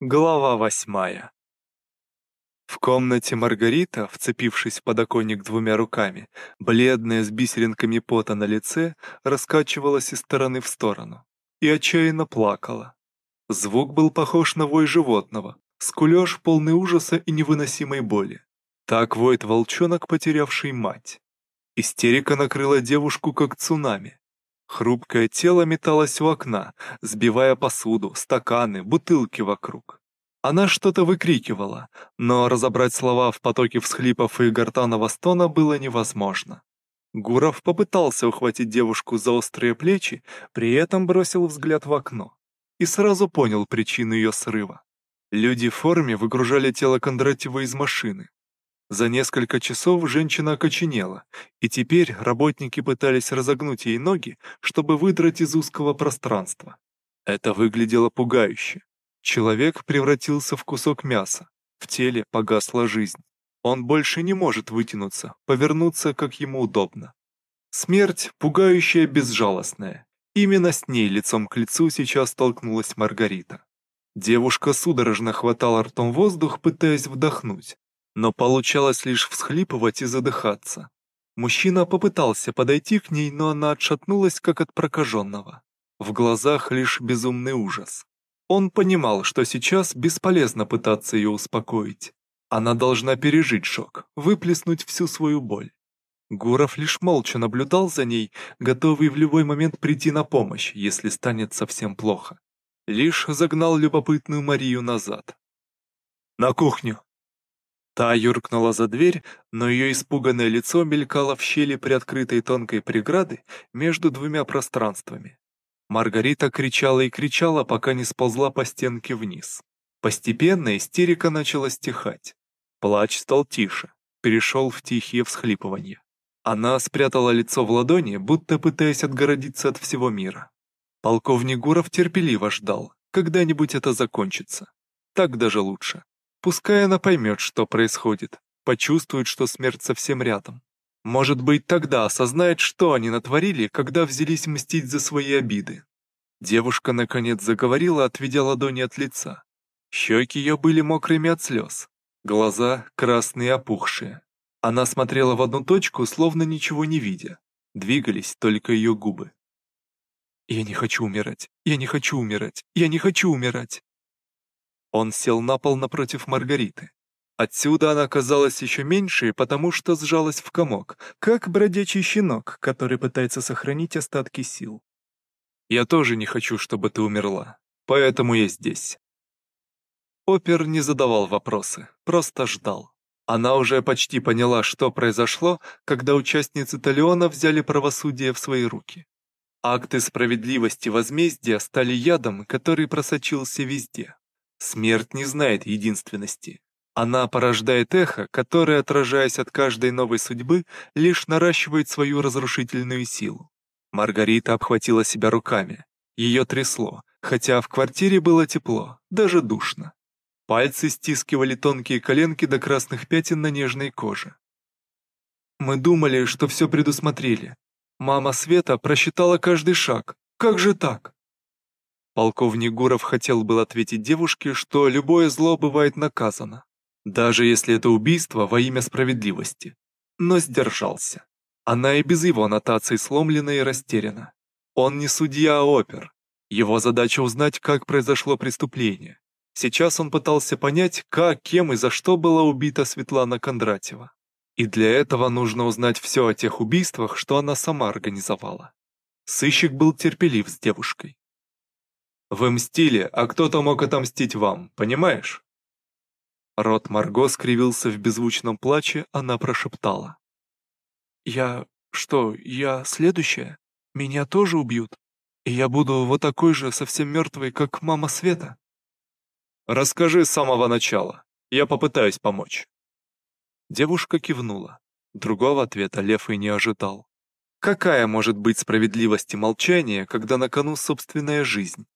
Глава восьмая. В комнате Маргарита, вцепившись в подоконник двумя руками, бледная с бисеринками пота на лице, раскачивалась из стороны в сторону и отчаянно плакала. Звук был похож на вой животного, скулеж полный ужаса и невыносимой боли. Так воет волчонок, потерявший мать. Истерика накрыла девушку как цунами. Хрупкое тело металось у окна, сбивая посуду, стаканы, бутылки вокруг. Она что-то выкрикивала, но разобрать слова в потоке всхлипов и гортанного стона было невозможно. Гуров попытался ухватить девушку за острые плечи, при этом бросил взгляд в окно. И сразу понял причину ее срыва. Люди в форме выгружали тело Кондратьева из машины. За несколько часов женщина окоченела, и теперь работники пытались разогнуть ей ноги, чтобы выдрать из узкого пространства. Это выглядело пугающе. Человек превратился в кусок мяса, в теле погасла жизнь. Он больше не может вытянуться, повернуться, как ему удобно. Смерть пугающая безжалостная. Именно с ней лицом к лицу сейчас столкнулась Маргарита. Девушка судорожно хватала ртом воздух, пытаясь вдохнуть, но получалось лишь всхлипывать и задыхаться. Мужчина попытался подойти к ней, но она отшатнулась, как от прокаженного. В глазах лишь безумный ужас. Он понимал, что сейчас бесполезно пытаться ее успокоить. Она должна пережить шок, выплеснуть всю свою боль. Гуров лишь молча наблюдал за ней, готовый в любой момент прийти на помощь, если станет совсем плохо. Лишь загнал любопытную Марию назад. «На кухню!» Та юркнула за дверь, но ее испуганное лицо мелькало в щели приоткрытой тонкой преграды между двумя пространствами. Маргарита кричала и кричала, пока не сползла по стенке вниз. Постепенно истерика начала стихать. Плач стал тише, перешел в тихие всхлипывания. Она спрятала лицо в ладони, будто пытаясь отгородиться от всего мира. Полковник Гуров терпеливо ждал, когда-нибудь это закончится. Так даже лучше. Пускай она поймет, что происходит, почувствует, что смерть совсем рядом. Может быть, тогда осознает, что они натворили, когда взялись мстить за свои обиды. Девушка наконец заговорила, отведя ладони от лица. Щеки ее были мокрыми от слез, глаза красные опухшие. Она смотрела в одну точку, словно ничего не видя. Двигались только ее губы. «Я не хочу умирать, я не хочу умирать, я не хочу умирать!» Он сел на пол напротив Маргариты. Отсюда она казалась еще меньше, потому что сжалась в комок, как бродячий щенок, который пытается сохранить остатки сил. «Я тоже не хочу, чтобы ты умерла, поэтому я здесь». Опер не задавал вопросы, просто ждал. Она уже почти поняла, что произошло, когда участницы Талиона взяли правосудие в свои руки. Акты справедливости возмездия стали ядом, который просочился везде. Смерть не знает единственности. Она порождает эхо, которое, отражаясь от каждой новой судьбы, лишь наращивает свою разрушительную силу. Маргарита обхватила себя руками. Ее трясло, хотя в квартире было тепло, даже душно. Пальцы стискивали тонкие коленки до красных пятен на нежной коже. Мы думали, что все предусмотрели. Мама Света просчитала каждый шаг. Как же так? Полковник Гуров хотел был ответить девушке, что любое зло бывает наказано, даже если это убийство во имя справедливости. Но сдержался. Она и без его аннотаций сломлена и растеряна. Он не судья, а опер. Его задача узнать, как произошло преступление. Сейчас он пытался понять, как, кем и за что была убита Светлана Кондратьева. И для этого нужно узнать все о тех убийствах, что она сама организовала. Сыщик был терпелив с девушкой. Вы мстили, а кто-то мог отомстить вам, понимаешь?» Рот Марго скривился в беззвучном плаче, она прошептала. «Я... что, я следующая? Меня тоже убьют? И я буду вот такой же, совсем мертвой, как мама Света?» «Расскажи с самого начала. Я попытаюсь помочь». Девушка кивнула. Другого ответа Лев и не ожидал. Какая может быть справедливость и молчание, когда на кону собственная жизнь?